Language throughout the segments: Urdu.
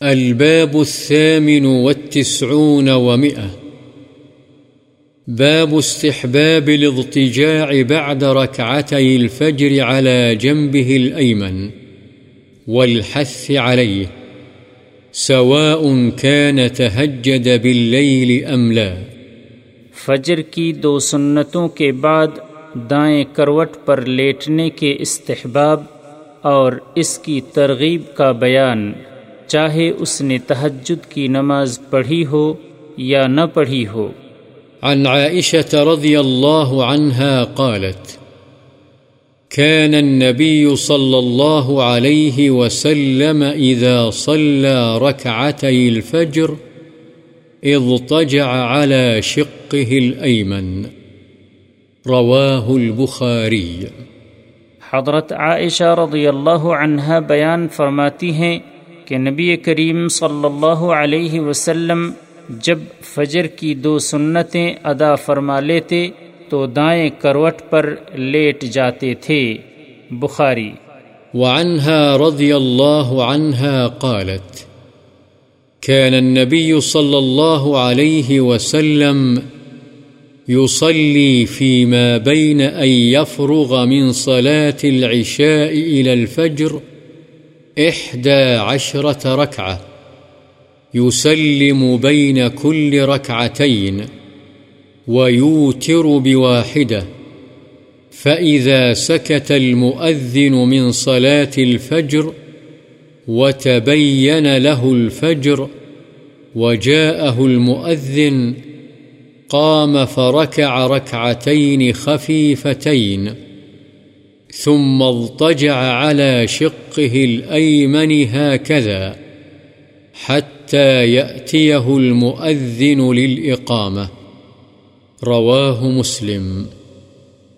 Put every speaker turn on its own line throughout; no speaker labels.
الباب الثامن والتسعون ومئة. باب استحباب الاضطجاع بعد ركعتي الفجر على جنبه الأيمن والحث عليه، سواء كان تهجد بالليل أم لا.
فجر کی دو سنتوں کے بعد دائیں کروٹ پر لیٹنے کے استحباب اور اس کی ترغیب کا بیان۔ چاہے اس نے تہجد کی نماز پڑھی ہو یا نہ پڑھی ہو۔
عن عائشة رضي الله عنها قالت كان النبي صلى الله عليه وسلم إذا صلى ركعتي الفجر اضطجع على شقه الأيمن. رواه البخاري۔
حضرت عائشہ رضی اللہ عنہ بیان فرماتی ہیں کہ نبی کریم صلی اللہ علیہ وسلم جب فجر کی دو سنتیں ادا فرما لیتے تو دائیں کروٹ پر لیٹ جاتے تھے۔ بخاری۔
وعنها رضي الله عنها قالت كان النبي صلى الله عليه وسلم يصلي فيما بين أن يفرغ من صلاة العشاء إلى الفجر إحدى عشرة ركعة يسلم بين كل ركعتين ويوتر بواحدة، فإذا سكت المؤذن من صلاة الفجر وتبين له الفجر وجاءه المؤذن، قام فركع ركعتين خفيفتين. ثم اضطجع على شقه الأيمن هكذا حتى يأتيه المؤذن للإقامة. رواه مسلم.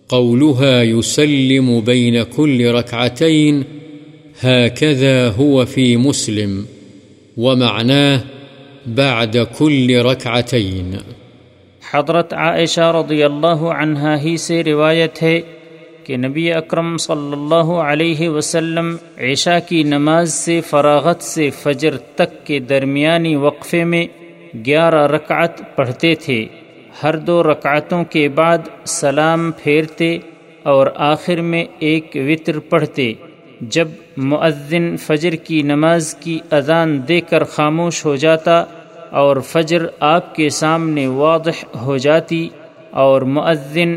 قولها يسلم بين كل ركعتين هكذا هو في مسلم، ومعناه بعد كل ركعتين.
حضرت عائشہ رضی اللہ عنہا ہی سے روایت ہے کہ نبی اکرم صلی اللہ علیہ وسلم عشاء کی نماز سے فراغت سے فجر تک کے درمیانی وقفے میں گیارہ رکعت پڑھتے تھے۔ ہر دو رکعتوں کے بعد سلام پھیرتے اور آخر میں ایک وطر پڑھتے۔ جب معذن فجر کی نماز کی اذان دے کر خاموش ہو جاتا اور فجر آپ کے سامنے واضح ہو جاتی اور معذن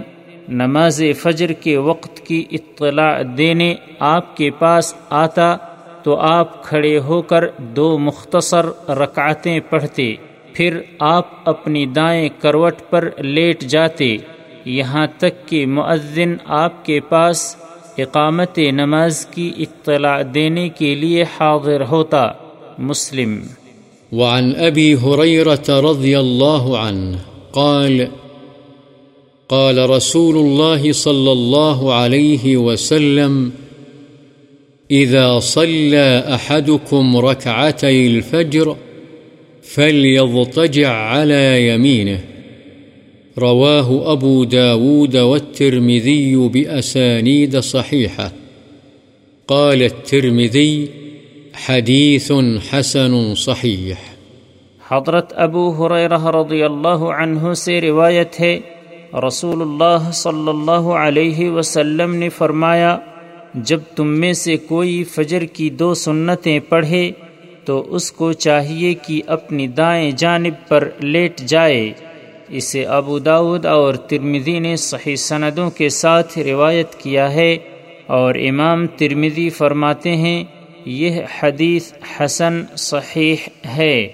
نماز فجر کے وقت کی اطلاع دینے آپ کے پاس آتا تو آپ کھڑے ہو کر دو مختصر رکعتیں پڑھتے، پھر آپ اپنی دائیں کروٹ پر لیٹ جاتے۔ یہاں تک کہ معذن آپ کے پاس اقامت نماز کی اطلاع دینے کے لیے حاضر ہوتا۔ مسلم۔
وعن قال قال رسول الله صلى الله عليه وسلم، إذا صلى أحدكم ركعتي الفجر فليضطجع على يمينه. رواه أبو داود والترمذي بأسانيد صحيحة. قال الترمذي حديث حسن صحيح.
حضرت ابو حریرہ رضی اللہ عنہ سے روایت ہے رسول اللہ صلی اللہ علیہ وسلم نے فرمایا، جب تم میں سے کوئی فجر کی دو سنتیں پڑھے، تو اس کو چاہیے کہ اپنی دائیں جانب پر لیٹ جائے۔ اسے ابو داود اور ترمزی نے صحیح سندوں کے ساتھ روایت کیا ہے اور امام ترمزی فرماتے ہیں، یہ حدیث حسن صحیح ہے۔